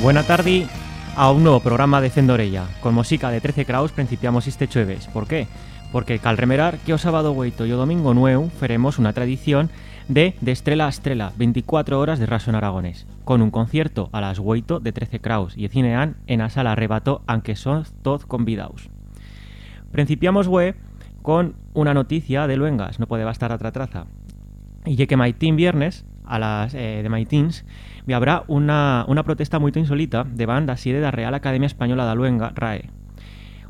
Buena tarde a un nuevo programa de Fendorella. Con música de 13 Kraus principiamos este jueves. ¿Por qué? Porque cal remerar que o sábado hueito y o domingo nuevo faremos una tradición de De Estrella a Estrella, 24 horas de raso en aragonés, con un concierto a las 8 de 13 Kraus y cinean en la sala Arrebato, aunque son todos convidados. Principiamos we con una noticia de Luengas, no puede bastar otra traza. Y ya que Maitín viernes, a las eh, de Maitins, habrá una, una protesta muy insólita de banda así de la Real Academia Española de Luenga, RAE.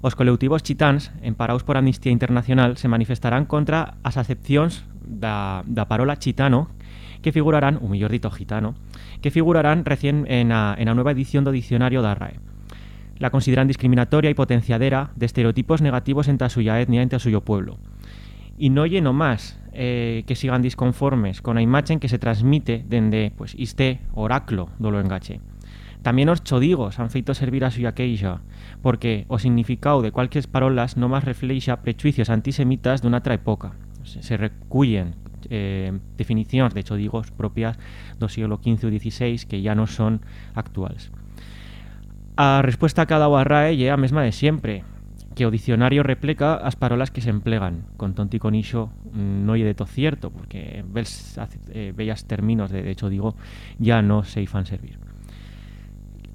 Os colectivos chitans, emparados por Amnistía Internacional, se manifestarán contra las acepciones da, da parola chitano que figurarán, o mellor dito gitano, que figurarán recién en la en a nueva edición do dicionario da RAE. La consideran discriminatoria y potenciadera de estereotipos negativos entre a suya etnia y entre a suyo pueblo. Y no lleno más eh, que sigan disconformes con la imagen que se transmite dende pues, este oráculo do lo engache. También os chodigos han feito servir a suya queixa, porque o significado de cualquier parolas no más refleja prejuicios antisemitas de una otra época. Se, se recullen eh, de chodigos propias do siglo XV ou XVI que ya no son actuales. A respuesta que ha dado a RAE a mesma de sempre, que o dicionario repleca as parolas que se emplegan. Con tonto y con ixo mm, no lle de to cierto, porque ves, eh, bellas términos de, de hecho digo ya no se fan servir.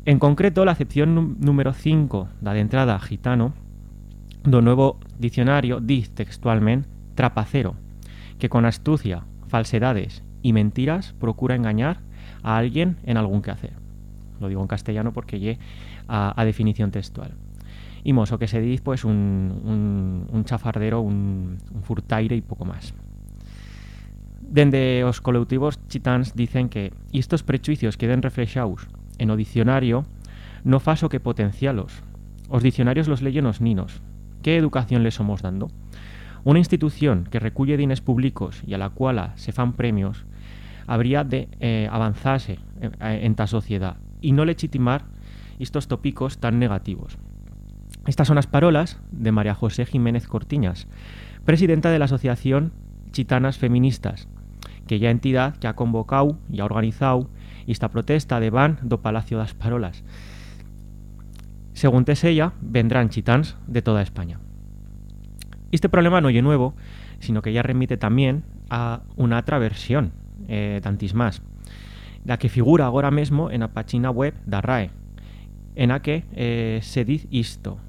En concreto, la acepción número 5 da de entrada gitano do nuevo dicionario diz textualmente trapacero, que con astucia, falsedades y mentiras procura engañar a alguien en algún quehacer. Lo digo en castellano porque lle a, a definición textual. Imos, o que se dice pues un, un, chafardero, un, furtaire y poco más. Dende os colectivos chitans dicen que estos prejuicios queden reflexados en o dicionario no faso que potencialos. Os diccionarios los leyen os ninos. ¿Qué educación les somos dando? Una institución que reculle dines públicos y a la cual se fan premios habría de eh, avanzarse en, en ta sociedad y no legitimar estos tópicos tan negativos. Estas son las parolas de María José Jiménez Cortiñas, presidenta de la Asociación Chitanas Feministas, que ya entidad que ha convocado y ha organizado esta protesta de van do Palacio das Parolas. Según ella, vendrán chitans de toda España. Este problema no es nuevo, sino que ya remite también a una otra versión eh, tantis más, la que figura ahora mismo en la página web da RAE, en la que eh, se dice isto,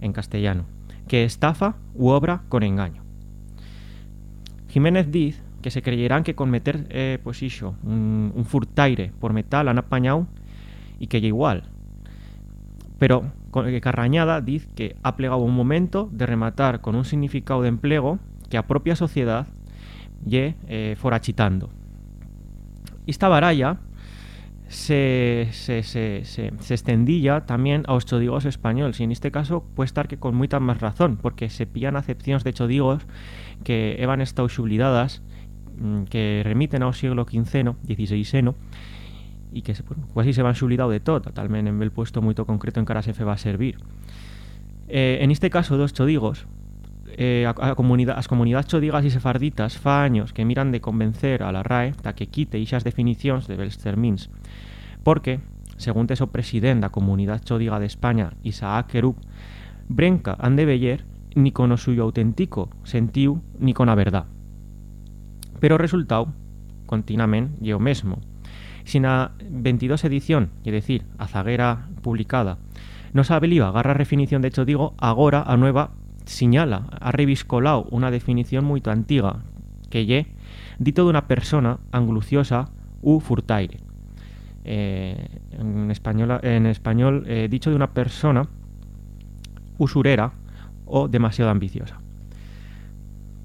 en castellano, que estafa u obra con engaño. Jiménez dice que se creyerán que con meter eh, pues iso, un, un furtaire por metal han apañado y que ya igual. Pero que Carrañada dice que ha plegado un momento de rematar con un significado de empleo que a propia sociedad lle eh, forachitando. Esta baralla se, se, se, se, se extendilla también a los chodigos españoles y en este caso puede estar que con mucha más razón porque se pillan acepciones de chodigos que evan estado xublidadas mm, que remiten ao siglo XV, XVI y que se, quasi se van xublidado de todo talmente en el puesto muy concreto en cara se va a servir. Eh, en este caso dos chodigos eh, a, a comunidades chodigas y sefarditas fa años que miran de convencer a la RAE ta que quite esas definicións de bels termins porque, según tes o presidente da comunidade chodiga de España, Isaac Querub, brenca han de veller ni con o suyo auténtico sentiu ni con a verdad. Pero resultado, continuamente, lle o mesmo. Si na 22 edición, é dicir, a zaguera publicada, no sabe liba agarra a definición de hecho digo, agora a nueva señala, ha reviscolado unha definición moito antiga, que lle dito dunha persona angluciosa u furtaire. Eh, en español, en español eh, dicho de una persona usurera o demasiado ambiciosa.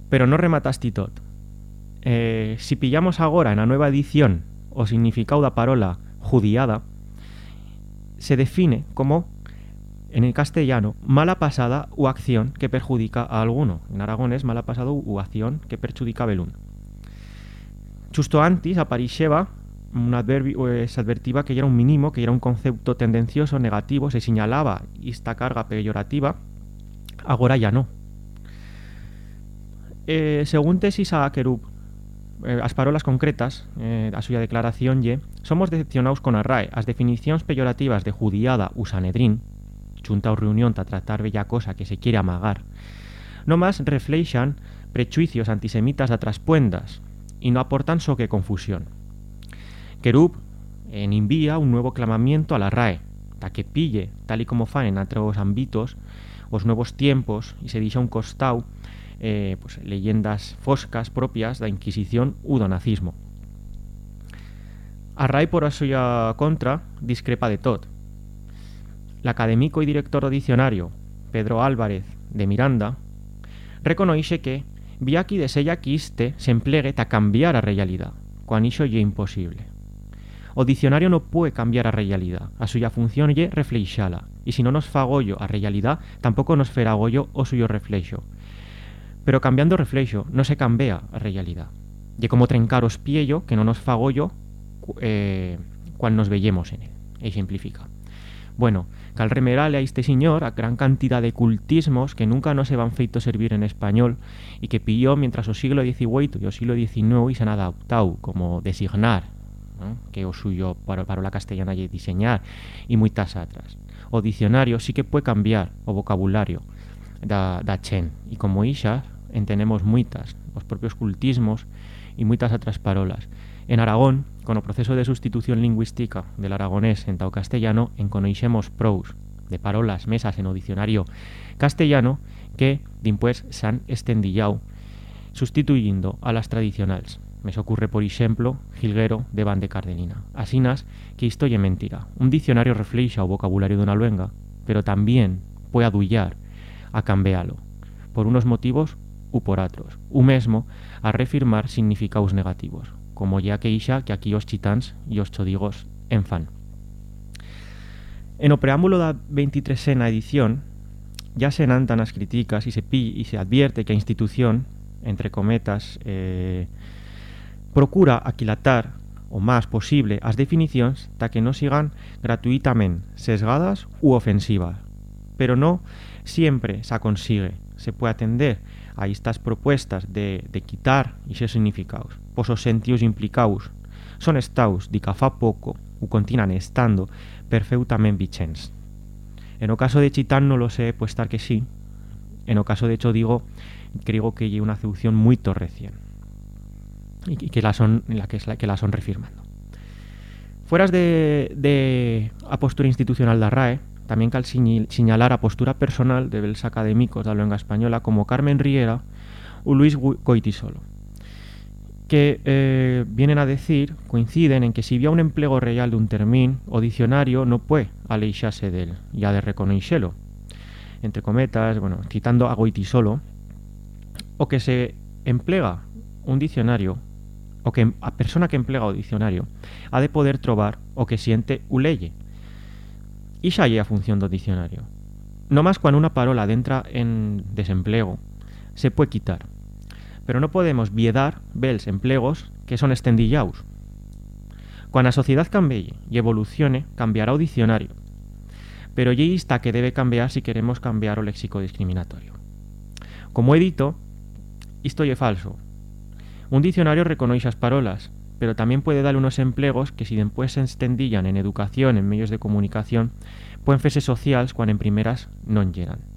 Pero no remataste tot. Eh, si pillamos agora en la nueva edición o significado da parola judiada, se define como, en el castellano, mala pasada u acción que perjudica a alguno. En aragonés, mala pasada u acción que perjudica a belún. Justo antes aparixeba un adverbio, se advertiva que era un mínimo, que era un concepto tendencioso, negativo, se señalaba esta carga peyorativa, agora ya no. Eh, según tesis a Kerub, eh, as parolas concretas eh, a súa declaración somos decepcionados con a RAE as peyorativas de judiada u sanedrín chunta ou reunión ta tratar bella cosa que se quiere amagar no más refleixan prejuicios antisemitas a traspuendas y no aportan so que confusión Kerub en envía un nuevo clamamiento a la RAE ta que pille, tal y como fan en otros ámbitos, os nuevos tiempos y se dixa un costau eh, pues, leyendas foscas propias da Inquisición u do nazismo. A RAI por a súa contra discrepa de tot. L'académico e director do dicionario, Pedro Álvarez, de Miranda, reconoixe que vía aquí de sella que iste se emplegue ta cambiar a realidad, cuan iso lle imposible. O dicionario no puede cambiar a realidad, a súa función lle refleixala, e se non nos fagollo a realidad, tampouco nos ferá gollo o suyo reflexo, Pero cambiando reflexo no se cambia a realidad. Y como trencar os piello que no nos fagollo eh, cuando nos veyemos en él. Ejemplifica. Bueno, cal remerale a este señor a gran cantidad de cultismos que nunca nos se van feito servir en español y que pilló mientras o siglo XVIII y o siglo XIX y se han adaptado como designar que o suyo para, para la castellana y diseñar y muchas otras. O diccionario sí que puede cambiar o vocabulario da, da chen y como isas entendemos muitas, os propios cultismos e moitas outras parolas. En Aragón, con o proceso de sustitución lingüística del aragonés en tao castellano, enconoixemos prous de parolas mesas en o dicionario castellano que, dimpués, se han estendillado sustituyendo a las tradicionales. Me ocurre, por exemplo, Gilguero de Van de Cardenina. Asinas que isto lle mentira. Un diccionario refleixa o vocabulario dunha luenga, pero tamén puede adullar a cambialo, por unos motivos u por otros, u mesmo a refirmar significados negativos, como ya que ixa que aquí os chitáns e os chodigos en fan. En o preámbulo da 23ª edición ya se nantan as críticas e se, pi, e se advierte que a institución, entre cometas, eh, procura aquilatar o máis posible as definicións ta que non sigan gratuitamente sesgadas u ofensivas, pero no siempre se consigue, se puede atender a estas propuestas de, de quitar esos significados, pues os sentidos implicados son estados de que fa pouco o continan estando perfectamente vichens. En o caso de Chitán no lo sé, pues estar que sí. En o caso de hecho digo, creo que hay una acepción muy recién y que la son la que la son refirmando. Fueras de, de a postura institucional da RAE, también cal señalar a personal de bels académicos la lengua española como Carmen Riera o Luis Goitisolo, que eh, vienen a decir, coinciden en que si había un empleo real de un termín, o diccionario no puede aleixarse él, ya de reconocerlo. Entre cometas, bueno, citando a Goitisolo, o que se emplea un diccionario o que a persona que emplea o diccionario ha de poder trobar o que siente u leye y xa a función do diccionario. No más cuando una parola entra en desempleo, se puede quitar. Pero no podemos viedar bels empleos que son estendillaus. Cuando la sociedad cambie y evolucione, cambiará o diccionario. Pero ya está que debe cambiar si queremos cambiar o léxico discriminatorio. Como he dito, isto é falso. Un diccionario reconoce as parolas, pero también puede dar unos empleos que si después se extendillan en educación, en medios de comunicación, pueden fese sociales cuando en primeras no llenan.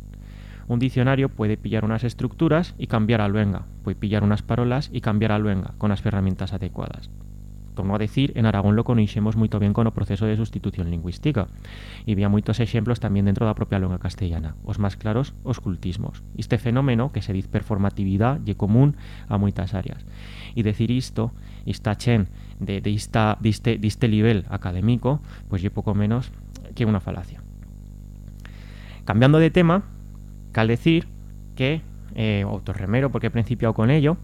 Un diccionario puede pillar unas estructuras y cambiar a luenga, puede pillar unas parolas y cambiar a luenga con las herramientas adecuadas. Torno a decir, en Aragón lo conocemos muy bien con el proceso de sustitución lingüística y había muchos ejemplos también dentro de la propia lengua castellana, os más claros, os cultismos. Este fenómeno, que se dice performatividad, y común a muchas áreas. Y decir esto, esta chen de, de, esta, este, de este nivel académico, pues y poco menos que una falacia. Cambiando de tema, cal decir que, eh, remero porque he principiado con ello,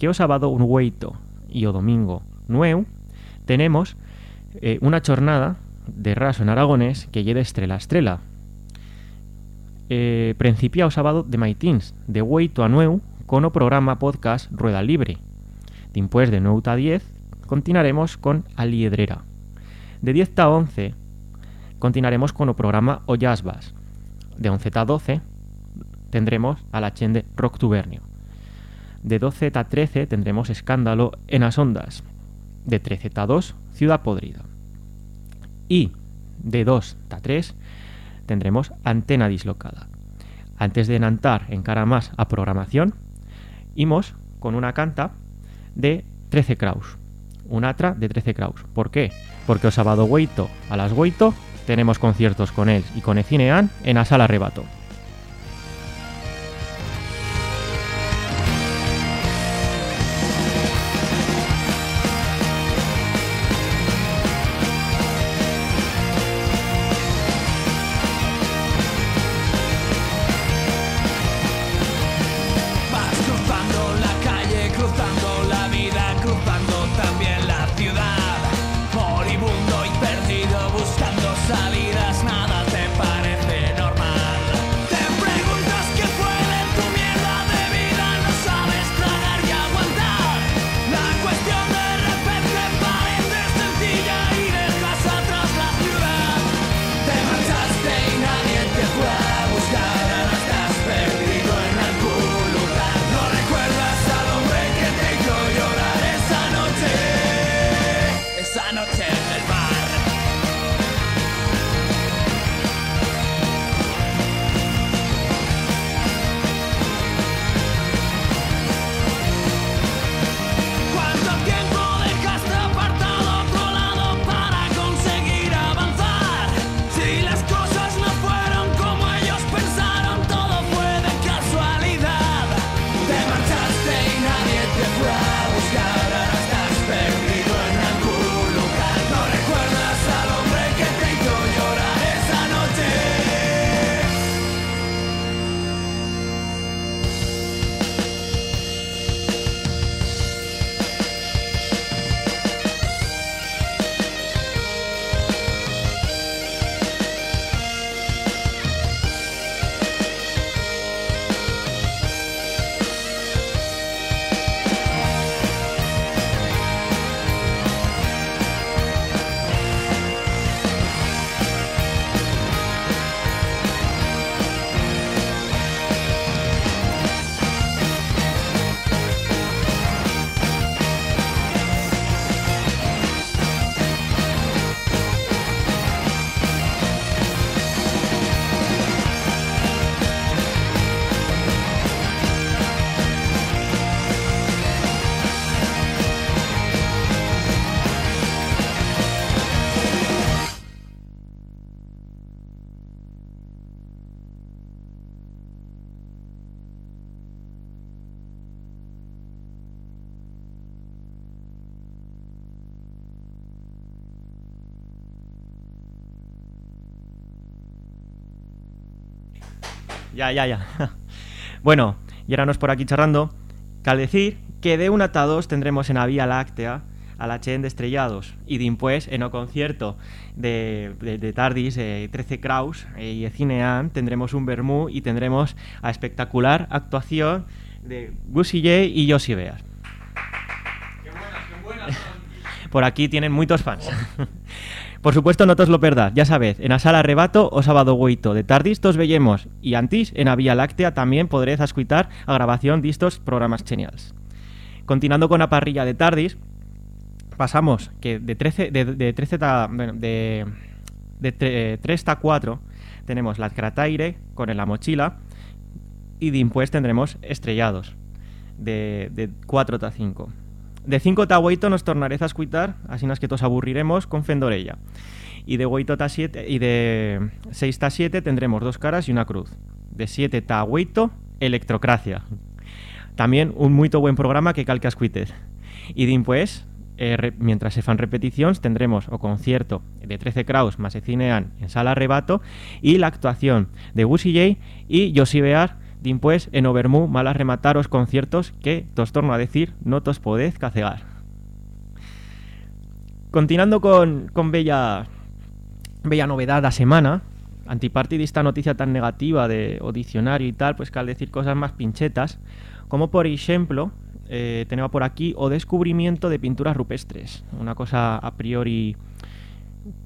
que o sábado un hueito y o domingo nueu tenemos eh, una jornada de raso en aragonés que lleve estrella a estrella. Eh, principia o sábado de maitins, de hueito a nueu, con o programa podcast Rueda Libre, Después de 9 a 10, continuaremos con Aliedrera. De 10 a 11, continuaremos con el programa De 2Z 13 tendremos escándalo en las ondas. De 13 2, ciudad podrida. Y de 2 a 3 tendremos antena dislocada. Antes de nantar en cara más a programación, imos con una canta de 13 kraus. Un atra de 13 kraus. ¿Por qué? Porque o sábado 8 a las 8 tenemos conciertos con él y con Ecinean en la sala Rebato. Ya, ya, ya. bueno, y ahora nos por aquí charrando. Cal decir que de 1 a 2 tendremos en la Vía Láctea a la Chen de Estrellados y después en el concierto de, de, Tardis, 13 Kraus eh, y Cinean tendremos un Bermú y tendremos a espectacular actuación de Gussie J y Josie Beas. Qué buenas, qué buenas. Por aquí tienen muchos fans. Por supuesto, no os lo perdad, ya sabéis, en la sala Rebato o sábado 8 de tardis tos vellemos y antes en la Vía Láctea también podréis escuchar a grabación de estos programas geniales. Continuando con la parrilla de tardis, pasamos que de 13 de, de 13 bueno, de, de 3 a 4 tenemos la Crataire con la mochila y después tendremos estrellados de, de 4 a 5. De 5 ta 8 nos tornaréis a escuchar, así nas que tos aburriremos con Fendorella. Y de 8 ta 7 y de 6 ta 7 tendremos dos caras y una cruz. De 7 ta 8, Electrocracia. También un muy buen programa que calca escuites. Y después, eh, mientras se fan repeticiones, tendremos o concierto de 13 Kraus más Cinean en Sala Rebato y la actuación de Wussy J y Josie Bear pues en Overmú malas remataros conciertos que, tos torno a decir, no tos podéis cacegar. Continuando con, con bella, bella novedad la semana, antipartidista noticia tan negativa de o diccionario y tal, pues que al decir cosas más pinchetas, como por ejemplo, eh, tenemos por aquí o descubrimiento de pinturas rupestres, una cosa a priori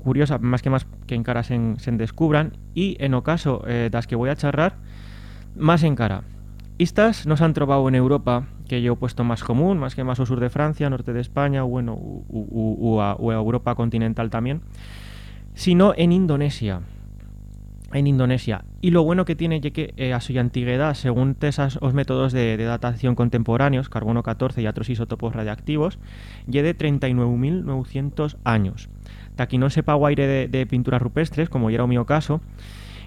curiosa, más que más que en cara se, descubran, y en ocaso eh, das que voy a charrar, más en cara. Estas nos han trovado en Europa que yo he puesto más común, más que más al sur de Francia, norte de España, bueno, o a, Europa continental también, sino en Indonesia. En Indonesia. Y lo bueno que tiene es que eh, a su antigüedad, según esos métodos de, datación contemporáneos, carbono 14 y otros isótopos radiactivos, y de 39.900 años. Aquí no sepa guaire de, de pinturas rupestres, como ya era mi caso,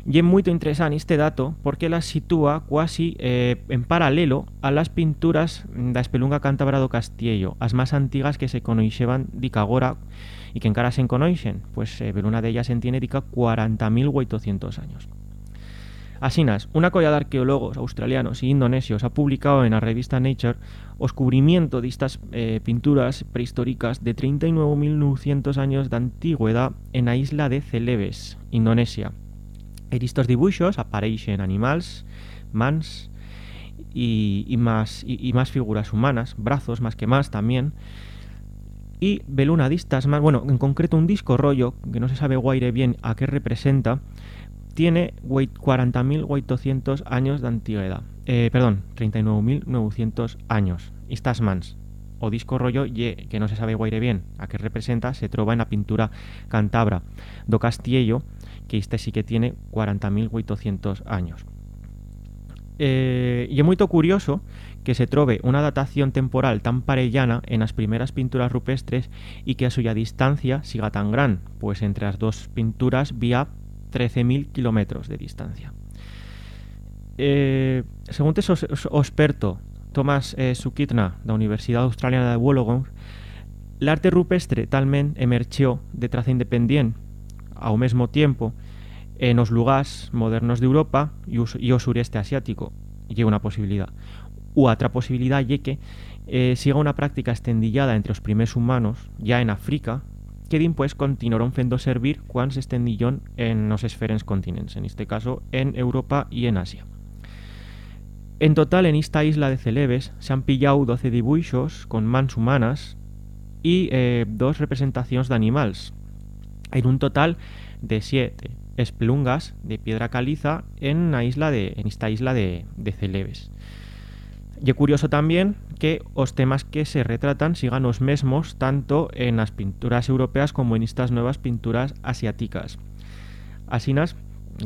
y es muy interesante este dato porque las sitúa casi eh, en paralelo a las pinturas da espelunga cántabra do Castillo, las más antiguas que se conocían de y que en cara se conocen, pues eh, una de ellas en tiene dica 40.800 años. Asinas, una colla de arqueólogos australianos y indonesios ha publicado en la revista Nature os cubrimiento de estas eh, pinturas prehistóricas de 39.900 años de antigüedad en la isla de Celebes, Indonesia en estos dibujos aparecen animales, mans y, más, y, más figuras humanas, brazos más que más también. Y veluna distas más, bueno, en concreto un disco rollo, que no se sabe guaire bien a qué representa, tiene 40.800 años de antigüedad. Eh, perdón, 39.900 años. Estas mans o disco rollo que no se sabe guaire bien a qué representa, se trova en la pintura cantabra do Castillo, que este sí que tiene 40.800 años. Eh, y es muy curioso que se trove una datación temporal tan parellana en las primeras pinturas rupestres y que a suya distancia siga tan gran, pues entre las dos pinturas vía 13.000 kilómetros de distancia. Eh, según este experto Thomas eh, Sukitna la Universidad Australiana de Wollongong, arte rupestre talmente emergió de traza independiente ao mesmo tiempo en los lugares modernos de Europa y o sureste asiático. Y una posibilidad. U otra posibilidad y que eh, siga una práctica extendillada entre los primeros humanos, ya en África, que pues continuaron fendo servir cuando se extendillón en los esferens continentes, en este caso en Europa y en Asia. En total, en esta isla de Celebes se han pillado 12 dibujos con mans humanas y eh, dos de en un total de siete esplungas de piedra caliza en, la isla de, en esta isla de, Celebes. Y es curioso también que los temas que se retratan sigan los mismos tanto en las pinturas europeas como en estas nuevas pinturas asiáticas. Asinas,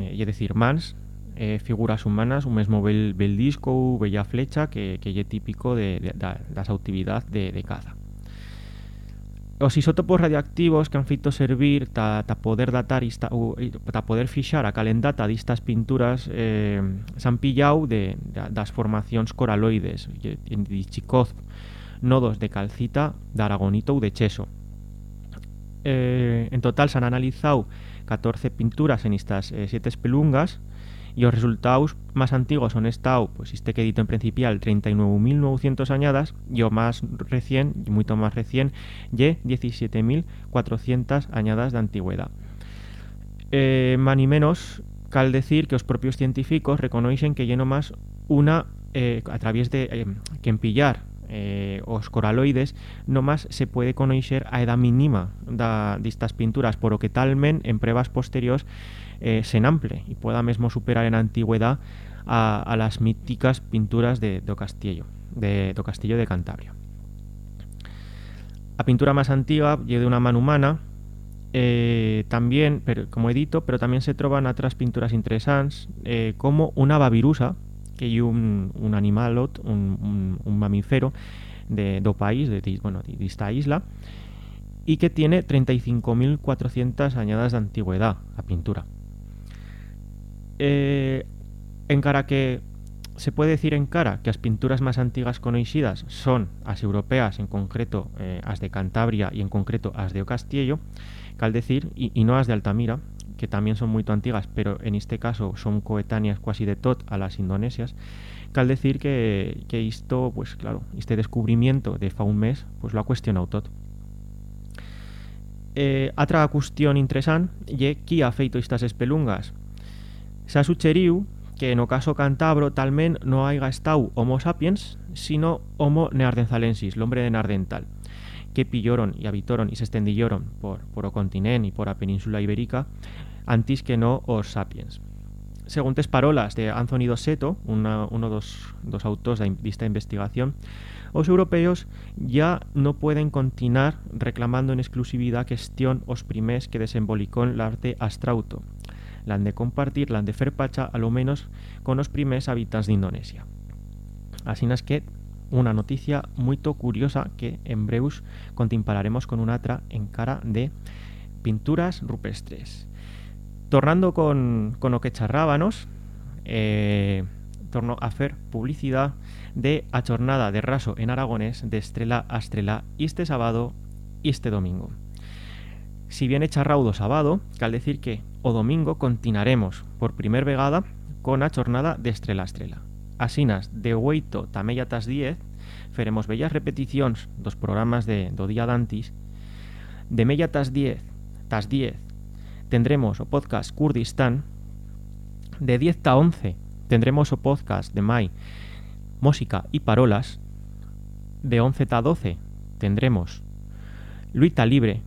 eh, es decir, mans, eh, figuras humanas, un mismo bel, disco, bella flecha que, que es típico de, las actividades de caza. os isótopos radioactivos que han feito servir ta, ta poder datar ista, ou, ta poder fixar a calendata distas pinturas eh, s'han pillau de, de, das formacións coraloides de Chicoz, nodos de calcita, de aragonito ou de cheso. Eh, en total s'han analizado 14 pinturas en estas eh, espelungas y los resultados más antiguos son estado, pues este que edito en principal 39.900 añadas y o más recién, y mucho más recién, y 17.400 añadas de antigüedad. Eh, más ni menos cal decir que los propios científicos reconocen que lleno más una eh, a través de eh, que empillar eh, os coraloides más se puede conocer a edad mínima de estas pinturas, por lo que talmente en pruebas posteriores eh, se ample y pueda mismo superar en antigüedad a, las míticas pinturas de do Castillo, de do Castillo de Cantabria. La pintura más antigua y de una mano humana, eh, también, pero, como he dicho, pero también se trovan otras pinturas interesantes, eh, como una babirusa, que hay un, un animal, un, mamífero de do país, de, de esta isla, y que tiene 35.400 añadas de antigüedad, la pintura. Eh, en cara que se puede decir en cara que las pinturas más antiguas conocidas son las europeas, en concreto eh, las de Cantabria y en concreto las de Ocastillo, cal decir, y, no las de Altamira, que también son muy antiguas, pero en este caso son coetáneas casi de tot a las indonesias, cal decir que, que esto, pues claro, este descubrimiento de fa un mes, pues lo ha cuestionado todo. Eh, otra cuestión interesante y quién ha feito estas espelungas se ha sugerido que en ocaso cantabro talmente no haya estado Homo sapiens, sino Homo neardenzalensis, el hombre de Nardental, que pillaron y habitaron y se extendieron por, por o continente y por la península ibérica antes que no os sapiens. según tes parolas de Anthony Dosseto, una, uno dos, dos autores de esta investigación, os europeos ya no pueden continuar reclamando en exclusividad cuestión os primés que desembolicó el arte astrauto. La han de compartir, la han de fer pacha, a lo menos con los primés habitantes de Indonesia. Así es que una noticia muy curiosa que en breus contimpararemos con una otra en cara de pinturas rupestres. Tornando con, con lo que charrábanos, eh, torno a hacer publicidad de a de raso en aragonés de estrella a estrella este sábado y este domingo. Si bien echa raudo sábado, cal decir que o domingo continuaremos por primer vegada con a jornada de estrella a estrella. Asinas de 8 tamella tas 10 feremos bellas repeticións dos programas de do día dantis. De mella tas 10 tas 10 tendremos o podcast Kurdistán. De 10 ta 11 tendremos o podcast de Mai Música y Parolas. De 11 ta 12 tendremos Luita Libre.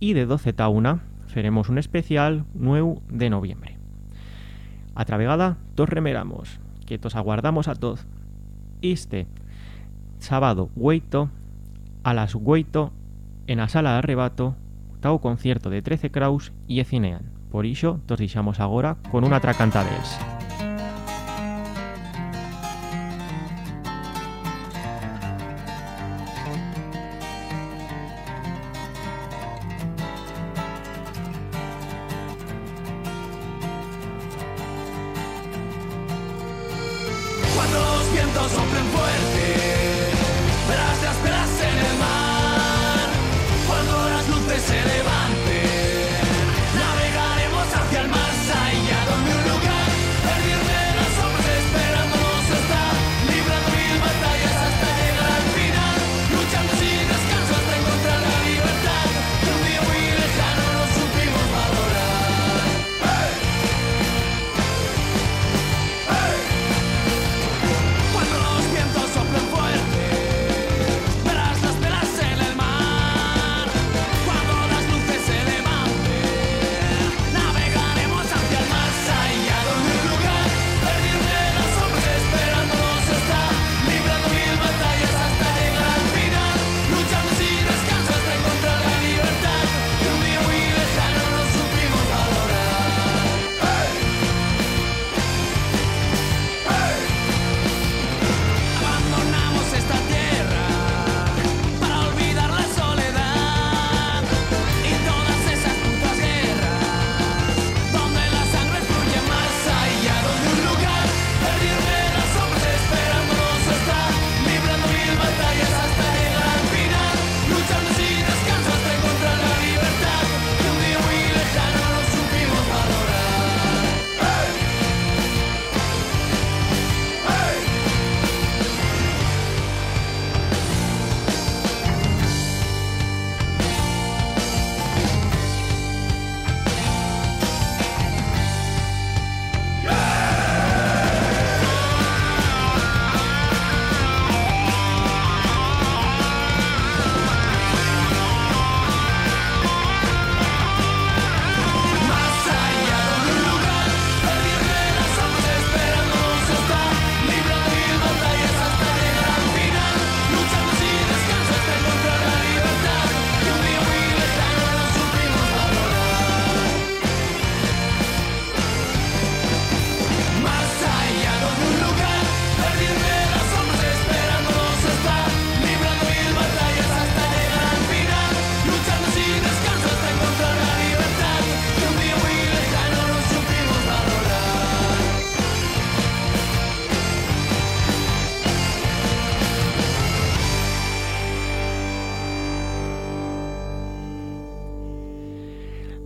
Y de 12 ta 1 feremos un especial nuevo de noviembre. A travegada, tos remeramos, que tos aguardamos a todos este sábado 8 a las 8 en la sala de arrebato tao concierto de 13 Kraus y Ecinean. Por iso, tos deixamos agora con una tracanta deles.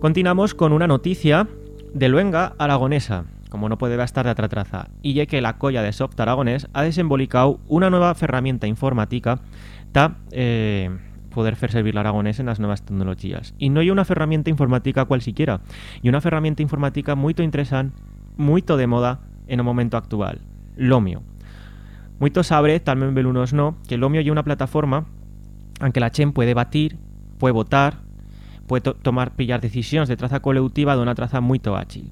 Continuamos con una noticia de luenga aragonesa, como no puede estar de otra traza, y ya que la colla de Soft Aragonés ha desembolicado una nueva herramienta informática para poder hacer servir el aragonés en las nuevas tecnologías. Y no hay una herramienta informática cualquiera, y una herramienta informática muy interesante, muy de moda en el momento actual, Lomio. Mucho sabe, también velunos no, que Lomio es una plataforma en que la Chen puede batir, puede votar, to- tomar pillar decisiones de traza colectiva de una traza muy ágil.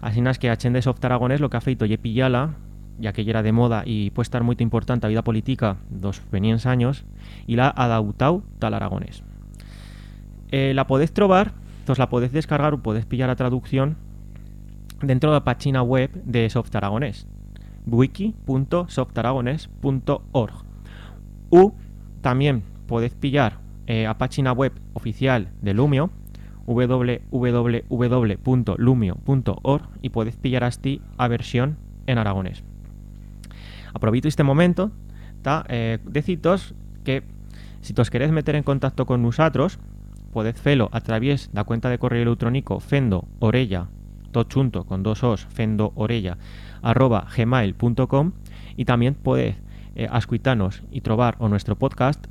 Así es que a Chen de Soft Aragonés lo que ha feito ye pillala, ya que ya era de moda y puede estar muy importante a vida política dos veniens años, y la ha adautau tal aragonés. Eh, la podéis trobar, entonces la podéis descargar o podéis pillar la traducción dentro de la página web de Soft Aragonés, wiki.softaragonés.org. U también podéis pillar eh, a página web oficial de Lumio, www.lumio.org y podéis pillar así a versión en aragonés. Aprovecho este momento ta, eh, decitos que si os queréis meter en contacto con nosotros, podéis hacerlo a través de la cuenta de correo electrónico fendo orella todo junto con dos os fendo orella arroba gmail.com y también podéis eh, y trobar o nuestro podcast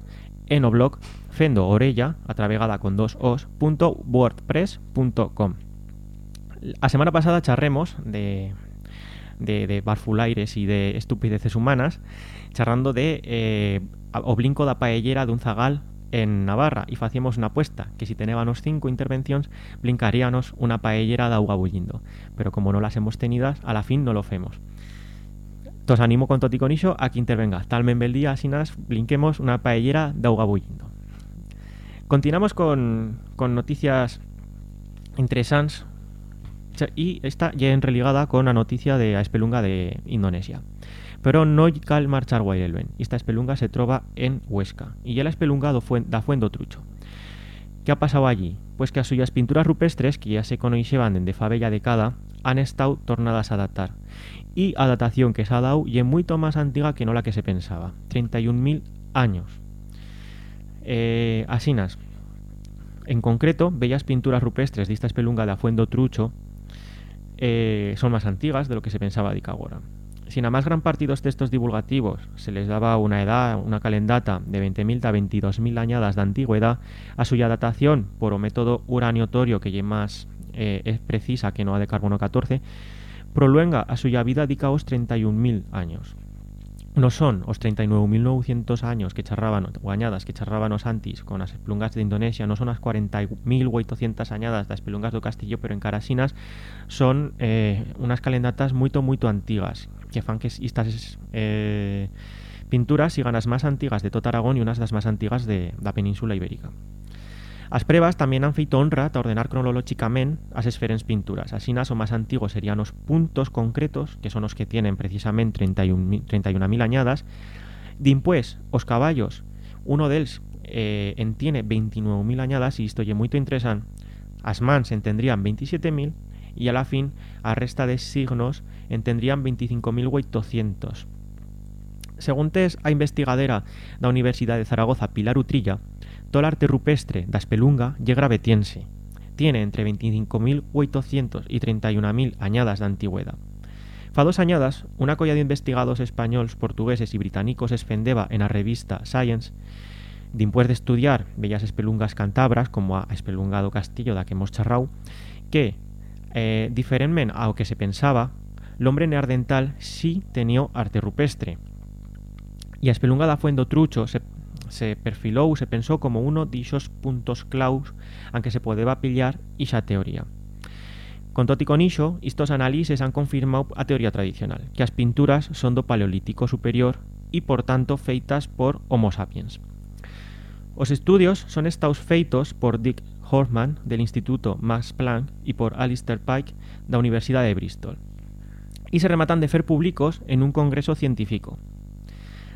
en o blog fendo orella atravegada con dos os punto wordpress.com la semana pasada charremos de, de, barfulaires y de estupideces humanas charrando de eh, o blinco da paellera de un zagal en Navarra y facíamos una apuesta que si tenébamos cinco intervenciones blincaríamos una paellera de agua bullindo. Pero como no las hemos tenidas a la fin no lo hacemos. Os animo con Toti con Ixo a que intervenga. Tal día así nas blinquemos una paellera de agua bullindo continuamos con, noticias interesantes y esta ya en religada con la noticia de a espelunga de Indonesia pero no cal marchar Guairelben. Esta espelunga se trova en Huesca y ya la espelunga da Fuendo Trucho. ¿Qué ha pasado allí? Pues que as suyas pinturas rupestres, que ya se coneixeban dende fa bella década, han estado tornadas a datar. Y a datación que se ha dado y es mucho más antigua que no la que se pensaba. 31.000 años. Eh, asinas. En concreto, bellas pinturas rupestres de esta espelunga de Afuendo Trucho eh, son más antiguas de lo que se pensaba de agora. Si más gran parte de los textos divulgativos se les daba una edad, una calendata de 20.000 a 22.000 añadas de antigüedad, a suya datación por o método uraniotorio que ya más eh, es precisa que no a de carbono 14, proluenga a suya vida dicaos 31.000 años. No son os 39.900 años que charraban o añadas que charraban os antis con las espelungas de Indonesia, no son las 40.800 añadas das espelungas do Castillo, pero en Carasinas son eh, unas calendatas moito moito antigas que fan que estas eh, pinturas sigan as máis antigas de tot Aragón e unas das máis antigas de, da Península Ibérica. As pruebas tamén han feito honra a ordenar cronolóxicamente as esferens pinturas. Así o máis antigos serían os puntos concretos, que son os que tienen precisamente 31.000 31 añadas. Dimpués, os caballos, uno deles eh, en tiene 29.000 añadas e isto lle moito interesan. As mans en tendrían 27.000 e a la fin a resta de signos en tendrían 25.800. Según tes a investigadera da Universidade de Zaragoza Pilar Utrilla, todo el arte rupestre da espelunga lle gravetiense. Tiene entre 25.800 y 31.000 añadas de antigüedad. Fa dos añadas, una colla de investigados españoles, portugueses y británicos esfendeba en la revista Science dimpués de estudiar bellas espelungas cantabras como a espelunga do Castillo da que charrau, que, eh, a lo que se pensaba, l'hombre neardental sí tenía arte rupestre. Y a espelunga Fuendo Trucho se, se perfilou, se pensó como uno dichos puntos claus aunque se podeba pillar ixa teoría. Con tot i con ixo, estos análisis han confirmado a teoría tradicional, que as pinturas son do Paleolítico superior y por tanto feitas por Homo sapiens. Os estudios son estados feitos por Dick Horstman del Instituto Max Planck y por Alistair Pike da Universidad de Bristol. Y se rematan de fer públicos en un congreso científico.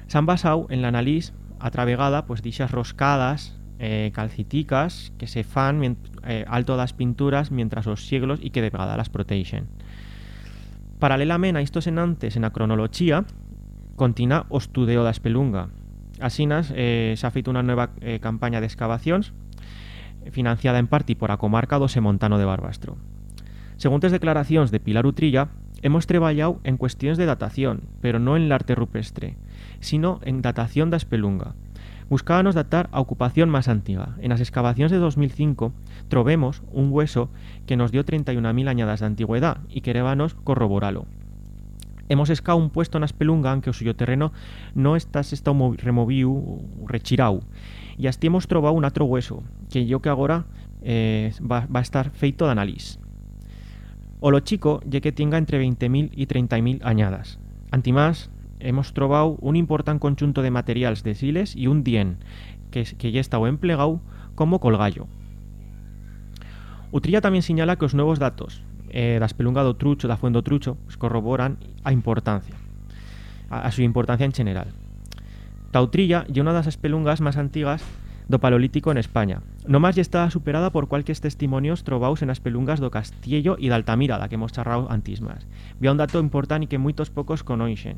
Se han basado en la análisis atravegada pues dichas roscadas eh, calciticas que se fan eh, alto das pinturas mientras os siglos y que de vegada las proteixen. Paralelamente a estos enantes en la cronología, continúa o estudio da espelunga. Asinas eh, se ha feito una nueva eh, campaña de excavacións financiada en parte por a comarca do Semontano de Barbastro. Según tes declaracións de Pilar Utrilla, hemos treballado en cuestiones de datación, pero no en el arte rupestre, sino en datación da espelunga. Buscábamos datar a ocupación más antigua. En las excavaciones de 2005 trovemos un hueso que nos dio 31.000 añadas de antigüedad y querébanos corroboralo. Hemos escao un puesto na espelunga en que o suyo terreno no está se está mo- removiu, rechirau. E así hemos trovado un otro hueso, que yo que agora eh, va, a estar feito de análise. O lo chico, ya que tenga entre 20.000 y 30.000 añadas. Antimás, hemos trobado un important conjunto de materials de siles y un dien que, que ya estado empleado como colgallo. Utrilla también señala que los nuevos datos eh, da espelunga do trucho, da fuendo trucho, pues, corroboran a importancia, a, su importancia en general. Tautrilla y una de las espelungas más antiguas do Paleolítico en España. Nomás ya está superada por cualquier testimonios trobados en las espelungas do Castillo y de Altamira, da que hemos charrado antes más. Vía un dato importante y que muchos pocos conocen.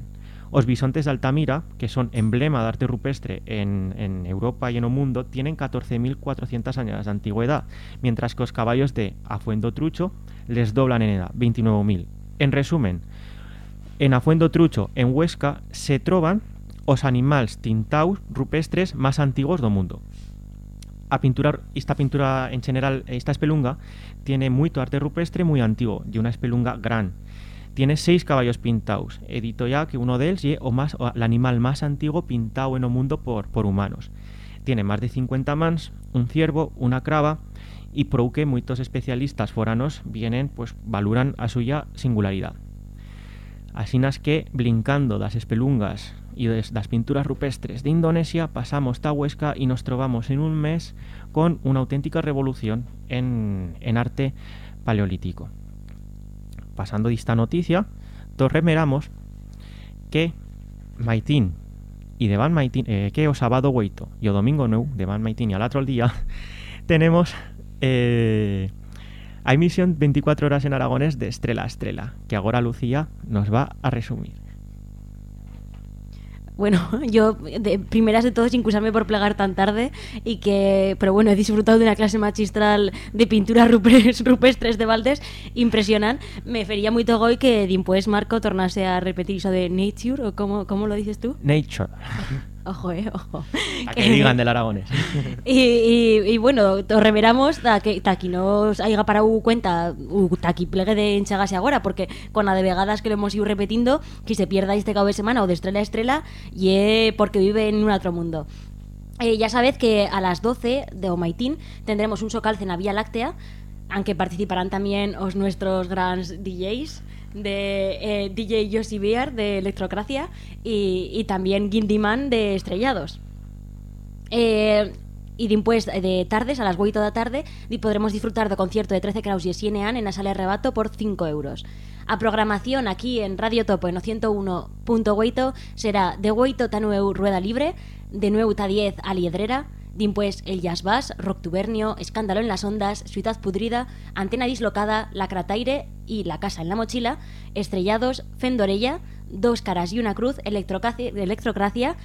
Os bisontes de Altamira, que son emblema de arte rupestre en, Europa y en el mundo, tienen 14.400 años de antigüedad, mientras que los caballos de Afuendo Trucho les doblan en edad, 29.000. En resumen, en Afuendo Trucho, en Huesca, se troban os animales tintaus rupestres más antiguos do mundo. A pintura, esta pintura en general, esta espelunga, tiene mucho arte rupestre muy antiguo, y una espelunga gran. Tiene seis caballos pintados. He dito ya que uno de ellos es el animal más antiguo pintado en el mundo por, por humanos. Tiene más de 50 mans, un ciervo, una crava, y prou que muchos especialistas foranos vienen, pues, valoran a suya singularidad. Así nas que, blincando das espelungas y las pinturas rupestres de Indonesia, pasamos a Huesca y nos trovamos en un mes con una auténtica revolución en, en arte paleolítico. Pasando de esta noticia, remeramos que Maitín y de Van Maitín, eh, que o sábado hueito y o domingo nou de Van Maitín y al otro día, tenemos eh, a emisión 24 horas en Aragones de Estrella a Estrella, que ahora Lucía nos va a resumir. Bueno, yo de primeras de todo, sin excusarme por plegar tan tarde, y que, pero bueno, he disfrutado de una clase magistral de pinturas rupes- rupestres de Valdés, impresionante. Me fería muy hoy que después Marco tornase a repetir eso de nature, o cómo, cómo lo dices tú. Nature, Ojo, eh, ojo. a que digan del Aragones. Y, y, y bueno, os reveramos ta que ta que no os haya parado cuenta que plegue de enchagase ahora porque con la de vegadas que lo hemos ido repetiendo que se pierda este cabo de semana o de estrella a estrella y es porque vive en un otro mundo Eh, ya sabed que a las 12 de Omaitín tendremos un socalce en la Vía Láctea aunque participarán también os nuestros grandes DJs de eh, DJ Josie Bear de Electrocracia y, y también Gindiman de Estrellados. Eh, y después de tardes, a las 8 da tarde, di podremos disfrutar do concierto de 13 Kraus y Sienean en la sala de rebato por 5 euros. A programación aquí en Radio Topo en o 101.8 será de 8 ta 9 Rueda Libre, de 9 ta 10 a Liedrera, Dimpués el Jazz Bass, Rock Tubernio, Escándalo en las Ondas, Ciudad Pudrida, Antena Dislocada, La Crataire y La Casa en la Mochila, Estrellados, Fendorella, Dos Caras y una Cruz, Electrocracia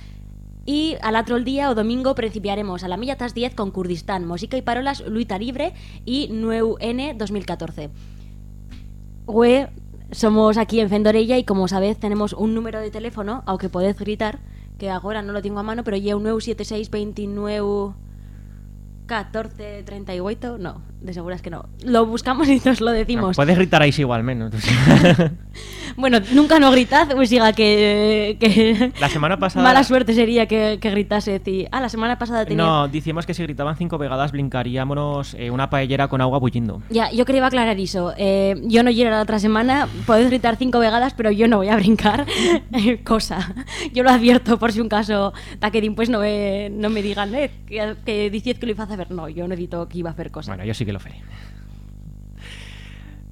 y al otro día o domingo principiaremos a la milla tas 10 con Kurdistán, Música y Parolas, Luita Libre y Nueu N 2014. Ue, somos aquí en Fendorella y como sabéis tenemos un número de teléfono, aunque podéis gritar, que ahora no lo tengo a mano, pero ya un 97629 14 38, no, de seguras que no. Lo buscamos y nos lo decimos. Puedes gritar ahí igual menos. Bueno, nunca no gritad, pues siga que, que La semana pasada- mala suerte sería que, que gritase decir, ah, la semana pasada tenía No, decimos que si gritaban cinco vegadas blincaríamos eh, una paellera con agua bulliendo. Ya, yo quería aclarar eso. Eh, yo no llegaré la otra semana, podéis gritar cinco vegadas, pero yo no voy a brincar. Cosa. Yo lo advierto por si un caso, ta que pues no me, no me digan, eh, que, que diciez que lo iba a hacer. No, yo no he dicho que iba a hacer cosas. Bueno, yo sí que lo.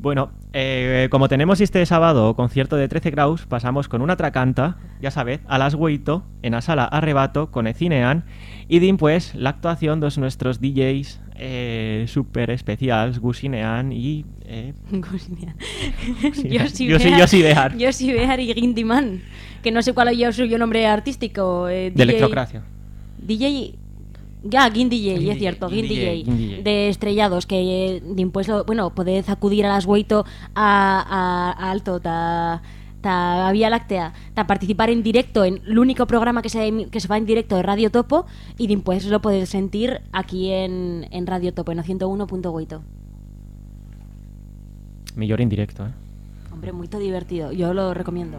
Bueno, eh, como tenemos este sábado concierto de 13 graus, pasamos con una tracanta, ya sabed, a las 8 en la sala Arrebato con Ecinean y din pues la actuación de nuestros DJs eh, super especiales, Gusinean y... Eh, Gusinean. Gusinean. Josi Yo sí- Behar- yo sí Behar. Josi Behar y Gindiman. Que no sé cuál es su nombre artístico. eh, de DJ Electrocracia. DJ. Ya, Gin DJ, Gin es cierto, Gin Gin DJ, Gin DJ. de estrellados, que lo- bueno, podéis acudir a las 8 a, a, a Alto, ta, ta Vía Láctea, ta participar en directo en el único programa que se, que se va en directo de Radio Topo y después lo podéis sentir aquí en, en Radio Topo, en o 101.8. Mejor en directo, eh. Hombre, muy divertido, yo lo recomiendo.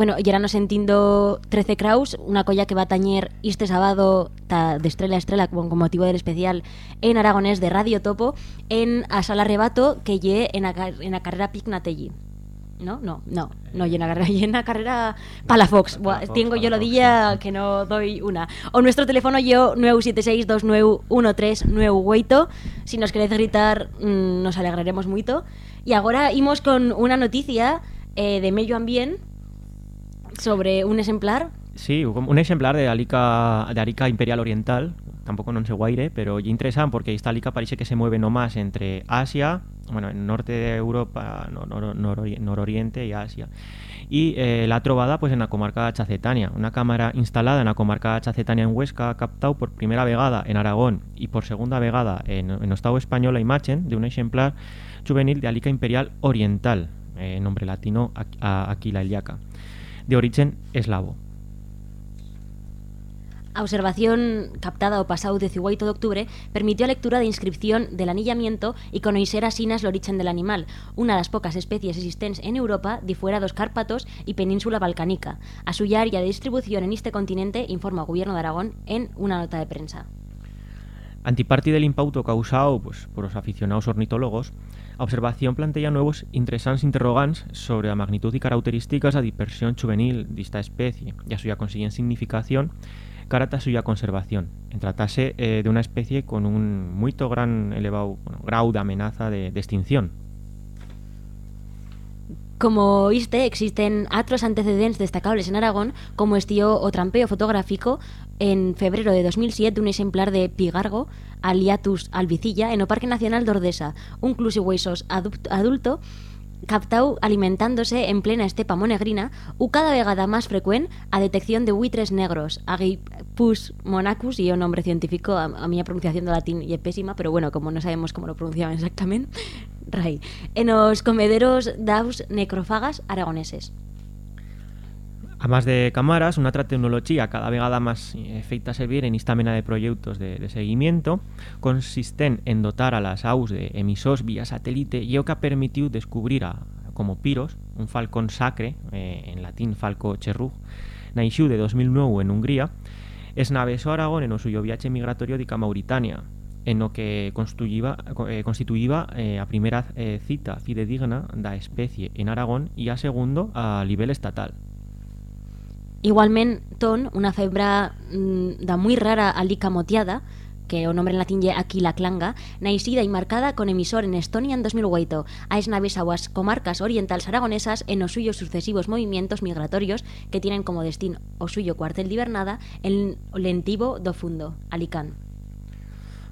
Bueno, y ahora nos entiendo 13 Kraus, una colla que va a tañer este sábado ta- de estrella a estrella con, con motivo del especial en Aragonés de Radio Topo en a Sala Rebato que lle en la, car- en carrera Pignatelli. ¿No? No, no, no, y en la carrera, y en la carrera Palafox. Buah, Palafox, tengo yo lo día sí. que no doy una. O nuestro teléfono yo 976-291398. Si nos queréis gritar, mm, nos alegraremos mucho. Y ahora imos con una noticia eh, de medio ambiente sobre un ejemplar. Sí, un exemplar de Alica, de Imperial Oriental, tampoco non sé guaire, pero es interesante porque esta Alica parece que se mueve nomás entre Asia, bueno, en norte de Europa, nor- nor- norori- nororiente y Asia. Y eh, la trobada pues en la comarca Chacetania, una cámara instalada en la comarca Chacetania en Huesca captado por primera vegada en Aragón y por segunda vegada en, en Estado español la imagen de un ejemplar juvenil de Alica Imperial Oriental, eh, nombre latino Aquila iliaca, de origen eslavo. A observación captada o pasado 18 de octubre permitió a lectura de inscripción del anillamiento y conocer asinas el origen del animal, una de las pocas especies existentes en Europa de fuera dos Cárpatos y península balcánica. A su área de distribución en este continente informa el gobierno de Aragón en una nota de prensa. Antiparti del impauto causado pues, por los aficionados ornitólogos, observación plantea nuevos interesantes interrogantes sobre la magnitud y características de dispersión juvenil de esta especie y a suya consiguiente significación cara a suya conservación, en tratase eh, de una especie con un muy gran elevado grado de amenaza de, extinción. Como viste, existen otros antecedentes destacables en Aragón, como estío o trampeo fotográfico en febrero de 2007 de un ejemplar de Pigargo, Aliatus albicilla, en el Parque Nacional de Ordesa, un clusihuesos adulto captado alimentándose en plena estepa monegrina u cada vegada más frecuente a detección de buitres negros, Agipus monacus, y un nombre científico, a, a mi pronunciación de latín es pésima, pero bueno, como no sabemos cómo lo pronunciaban exactamente, en los comederos daus necrófagas aragoneses. A más de cámaras, una otra tecnología cada vegada más eh, feita servir en esta mena de proyectos de, de seguimiento consisten en dotar a las AUS de emisores vía satélite y o que ha permitido descubrir a, como piros un falcón sacre, eh, en latín falco cherrug, naixu de 2009 en Hungría, es navesó a Aragón en o suyo viaje migratorio de Mauritania, en lo que constituiva, eh, eh, a primera eh, cita fidedigna da especie en Aragón y a segundo a nivel estatal. Igualmente, ton, una febra mm, da muy rara alica moteada, que o nombre en latín lle Aquila clangua, naixida y marcada con emisor en Estonia en 2008, a es naves aguas comarcas orientales aragonesas en los suyos sucesivos movimientos migratorios que tienen como destino o suyo cuartel de hibernada en Lentivo do Fundo, Alicán.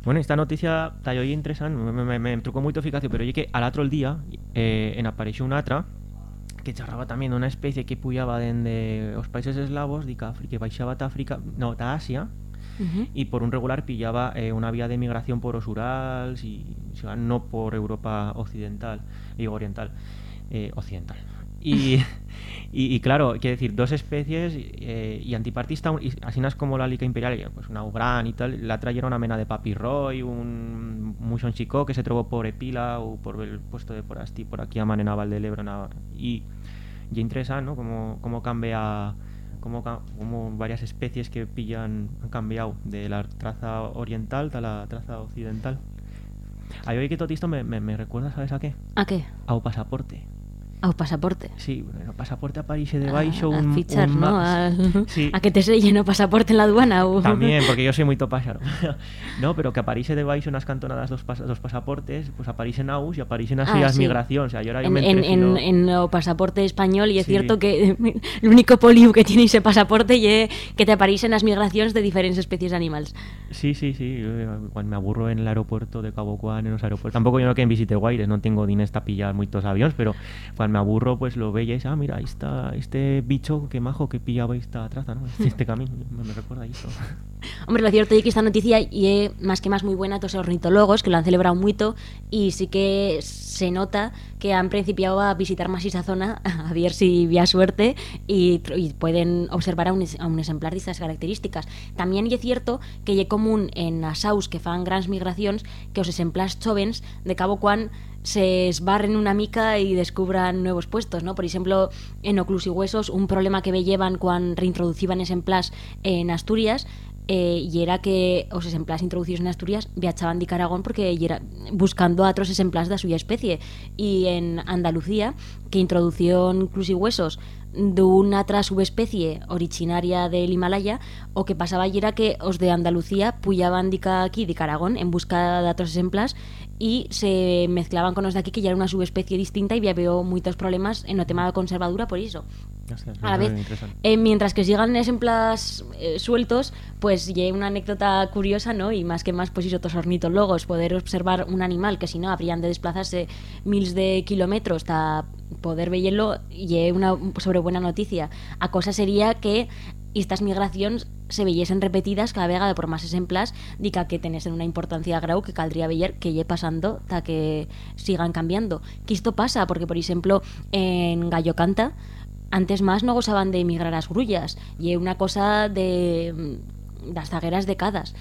Bueno, esta noticia está interesante, me, me, me muy eficacia, pero oye que al otro día eh, en apareció una atra que charraba también una especie que puyaba de los países eslavos, de que, baixaba a África, no, a Asia, y por un regular pillaba eh, una vía de migración por los Urals y o sea, no por Europa occidental digo oriental eh, occidental y, y, y claro quiere decir dos especies eh, y antipartista y asinas como la lica imperial pues una gran y tal la trajeron a mena de papirroy un muchón chico que se trobó por Epila o por el puesto de por asti por aquí a Manena Valdelebro y y interesante ¿no? cómo, cómo cambia cómo, ca- cómo varias especies que pillan han cambiado de la traza oriental a la traza occidental. Ahí oí que todo esto me, me, me recuerda, ¿sabes a qué? ¿A qué? A un pasaporte. A un pasaporte. Sí, bueno, pasaporte a París de A, baixo a un, fichar, un ¿no? A, Sí. a que te se lleno pasaporte en la aduana. o- También, porque yo soy muy topáxaro. no, pero que a París de baixo unas cantonadas dos, pas- dos pasaportes, pues a París en AUS y a París en Ah, Asias sí. migración. O sea, yo ahora en, me en, entrefilo- en, el pasaporte español y es Sí. cierto que el único poliu que tiene ese pasaporte es que te aparecen las migraciones de diferentes especies de animales. Sí, sí, sí. yo, eh, Cuando me aburro en el aeropuerto de Cabo Juan, en los aeropuertos. Tampoco yo no que en visite Guaires, no tengo dinero para pillar muchos aviones, pero cuando me aburro, pues lo veis, ah, mira, ahí está este bicho, que majo que pillaba esta traza, ¿no? Este, este camino, me, me recuerda a esto. Hombre, lo cierto es que esta noticia y más que más muy buena a todos los ornitólogos que lo han celebrado mucho y sí que se nota que han principiado a visitar más esa zona a ver si vía suerte y, y pueden observar a un, a un de estas características. También es cierto que es común en las aus que fan grandes migraciones que os ejemplares jóvenes de cabo cuan se esbarren una mica y descubran nuevos puestos, ¿no? Por ejemplo, en Oclus y Huesos, un problema que llevan cuando reintroducían ese emplas en Asturias eh, y era que os exemplas introducidos en Asturias viachaban de Caragón porque yera buscando a otros exemplas de suya especie y en Andalucía que introdució Clus y Huesos de una otra subespecie originaria del Himalaya o que pasaba y era que os de Andalucía puyaban dica aquí de Caragón en busca de otros ejemplas y se mezclaban con los de aquí que ya era una subespecie distinta y había muchos problemas en el tema de conservadura por eso A la vez, eh, mientras que sigan ejemplas eh, sueltos, pues ya una anécdota curiosa, ¿no? Y más que más, pues otros ornitólogos, poder observar un animal que si no habrían de desplazarse miles de kilómetros hasta poder verlo, y una sobre buena noticia. A cosa sería que estas migraciones se veyesen repetidas cada vegada por más ejemplas, dica que tenesen una importancia grau que caldría ver que lle pasando hasta que sigan cambiando. Que esto pasa, porque por ejemplo en Gallo Canta antes más no gozaban de emigrar as grullas y una cosa de mm, las zagueras de cadas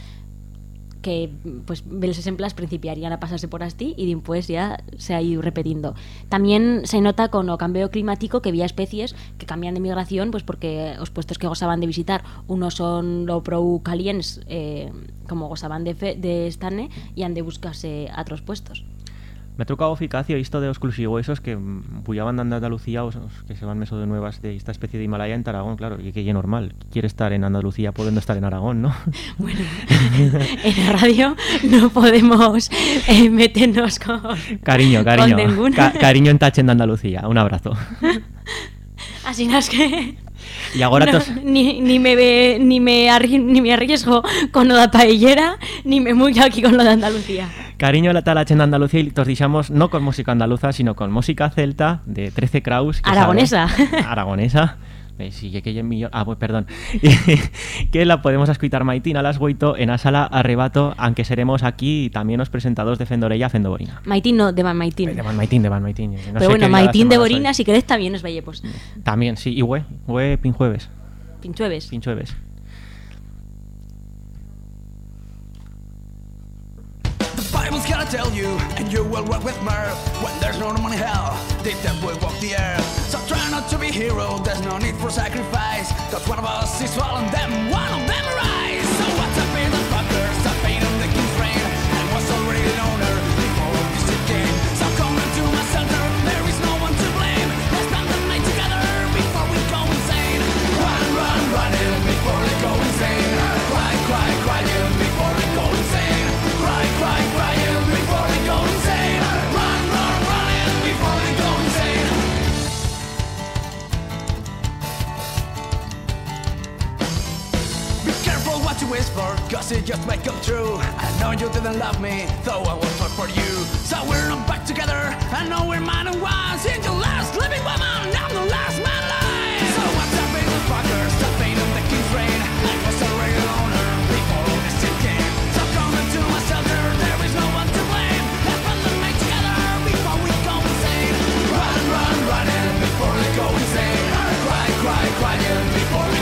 que pues los ejemplos principiarían a pasarse por así y después ya se ha ido repetiendo. También se nota con el cambio climático que había especies que cambian de migración pues porque los puestos que gozaban de visitar unos son lo pro calients eh, como gozaban de, fe- de estane y han de buscarse otros puestos. Me ha tocado eficacia esto de los esos que mm, puyaban de Andalucía o os que se van meso de nuevas de esta especie de Himalaya en Aragón, claro, y que normal. Quiere estar en Andalucía pudiendo estar en Aragón, ¿no? Bueno, en la radio no podemos eh, meternos con... Cariño, con cariño. ninguna. Ca- cariño en Tachen de Andalucía. Un abrazo. Así no es que... Y ahora no, tos- ni, ni, me ve- ni, me arri- ni me arriesgo con lo de paellera, ni me muyo aquí con lo de Andalucía. Cariño a la Tachen de Andalucía y tos dixamos no con música andaluza, sino con música celta de 13 Kraus. Aragonesa. Aragonesa. Que que millón... Ah, pues perdón. que la podemos escuchar Maitín a las 8 en la sala Arrebato, aunque seremos aquí también los presentados de Fendorella Fendoborina. Maitín no, de Van Maitín. De Van Maitín, de Van Maitín. No Pero bueno, Maitín de soy. Borina, si querés también os pues. También, sí. Y hue, hue pinjueves. Pinchueves. Pinchueves. Tell you, and you will work with mirth. When there's no in hell, the dead will walk the earth. So try not to be hero, there's no need for sacrifice. Cause one of us is fallen, them, one of them wish for, cause it just might come true. I know you didn't love me, though I was not for you. So we're not back together, I know we're man and one. Since the last living woman, I'm the last man alive. So what's up in the fuckers, the king's reign? I was already loner before all this shit came. So come into my shelter, there is no one to blame. Let's spend the night together before we go insane. Run, run, running before we go insane. Cry, cry, crying before we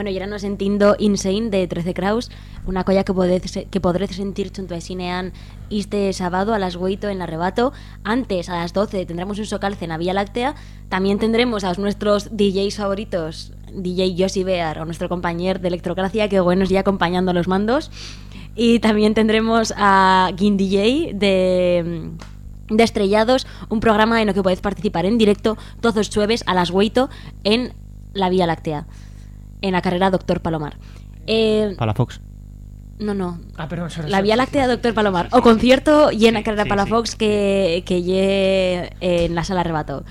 Bueno, y ahora nos entiendo Insane de 13 Kraus, una colla que podréis, que sentir junto a Sinean este sábado a las 8 en el arrebato. Antes, a las 12, tendremos un socalce en la Vía Láctea. También tendremos a nuestros DJs favoritos, DJ Josie Bear o nuestro compañero de Electrocracia, que bueno, ya acompañando los mandos. Y también tendremos a Gin DJ de de Estrellados, un programa en el que podéis participar en directo todos los jueves a las 8 en la Vía Láctea, en la carrera Doctor Palomar. Eh, Palafox. no, no. Ah, perdón, sorry, La Vía Láctea sí, Doctor Palomar. sí, sí. O concierto y en la carrera Sí, Palafox sí, que, que lle en la sala Arrebato.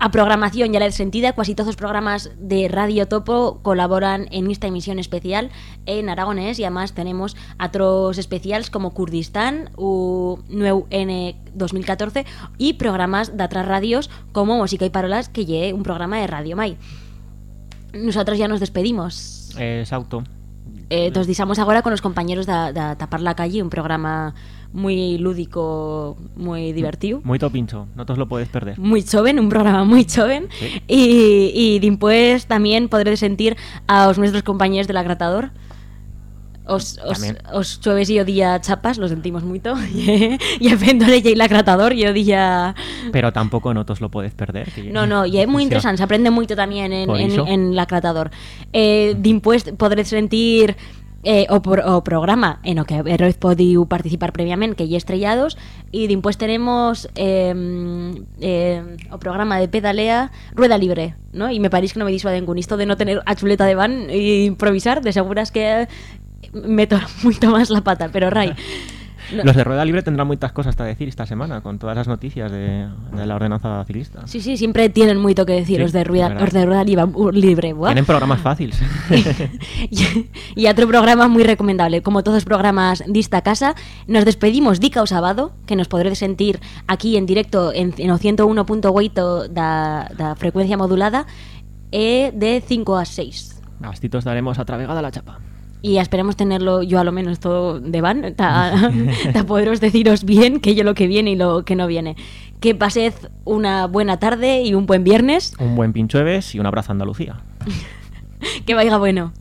A programación ya la sentida, casi todos los programas de Radio Topo colaboran en esta emisión especial en aragonés y además tenemos otros especiales como Kurdistán, u 9N 2014 y programas de otras radios como Música y Parolas que lle un programa de Radio Mai. Nosotros ya nos despedimos. Exacto. Eh, nos disamos ahora con los compañeros de, Tapar la Calle, un programa muy lúdico, muy divertido. Muy topincho, no te os lo puedes perder. Muy joven, un programa muy joven. Sí. Y, y después también podré sentir a los nuestros compañeros de la Gratador. Os, os, os yo día chapas, lo sentimos mucho. y a Pendole y la Gratador, yo día... Pero tampoco no te os lo puedes perder. que- No, no, y es muy O sea, interesante, se aprende mucho también en, en, en la Cratador. Eh, dimpués podré sentir eh, o, por- o programa en el que habéis podido participar previamente, que ya estrellados, y dimpués tenemos eh, eh, o programa de pedalea Rueda Libre, ¿no? Y me parece que no me disuaden con esto de no tener a chuleta de van e improvisar, de seguras que meto mucho más la pata, pero Ray... no- Los de Rueda Libre tendrán muchas cosas que decir esta semana con todas las noticias de, de la ordenanza ciclista. Sí, sí, siempre tienen mucho que decir Sí, los de rueda, los de rueda liba- libre. buah. Tienen programas fáciles. y, y otro programa muy recomendable, como todos los programas de esta casa. Nos despedimos dica o sábado, que nos podréis sentir aquí en directo en, en o 101.8 da, da frecuencia modulada, e de 5 a 6. Gastitos daremos a travegada la chapa. Y esperemos tenerlo yo a lo menos todo de van, para poderos deciros bien que yo lo que viene y lo que no viene. Que paséis una buena tarde y un buen viernes. Un buen pinchueves y un abrazo a Andalucía. Que vaya bueno.